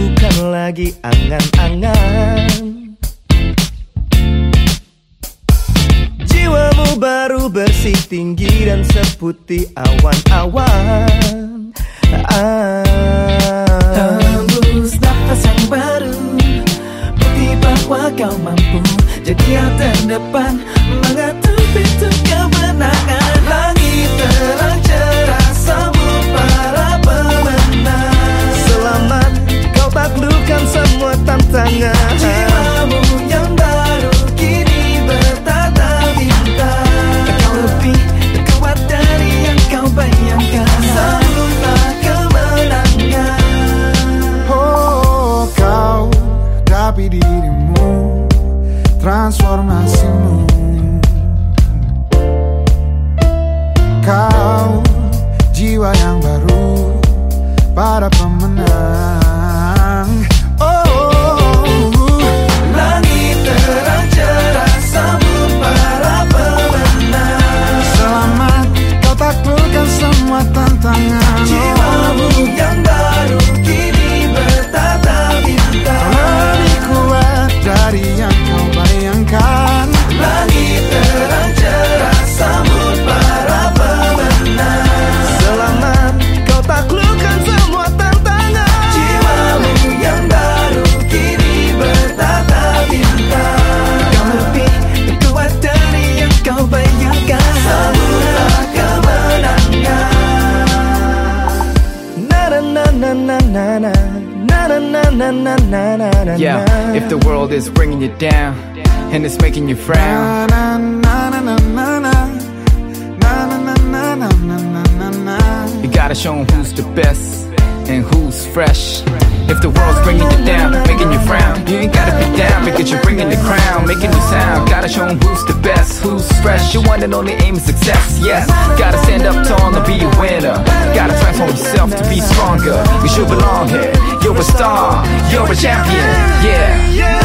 bukan lagi angan-angan. Jiwamu baru bersih tinggi dan seputih awan-awan. Ah. Hembus nafas yang baru. Bukti bahwa kau mampu. Jadi yang terdepan Mengatur Jiwamu yang baru Kini bertata bintang Kau lebih kuat dari yang kau bayangkan. Sambutlah kemenangan Oh kau tapi dirimu transformasimu. Kau jiwa yang baru para pemenang tangan Yeah, if the world is bringing you down and it's making you frown. You gotta show them who's the best and who's fresh. If the world's bringing you down, making you frown, you ain't gotta be down because you're bringing the crown, making you sound. Gotta show them who's the fresh. Your one and only aim is success. Yes, gotta stand up tall and be a winner. Gotta transform yourself to be stronger. You should belong here. You're a star, you're a champion. Yeah. Yeah